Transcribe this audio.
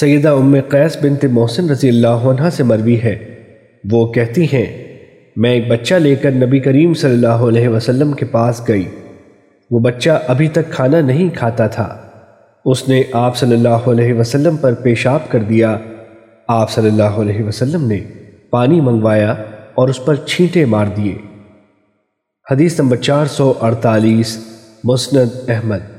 سیدہ ام قیس بنت محسن رضی اللہ عنہ سے مروی ہے۔ وہ کہتی ہیں، میں ایک بچہ لے کر نبی کریم صلی اللہ علیہ وسلم کے پاس گئی۔ وہ بچہ ابھی تک کھانا نہیں کھاتا تھا۔ اس نے آپ صلی اللہ علیہ وسلم پر پیشاب کر دیا۔ آپ صلی اللہ علیہ وسلم نے پانی منگوایا اور اس پر چھینٹے مار دیے۔ حدیث نمبر چار سو اڑتالیس، مسند احمد۔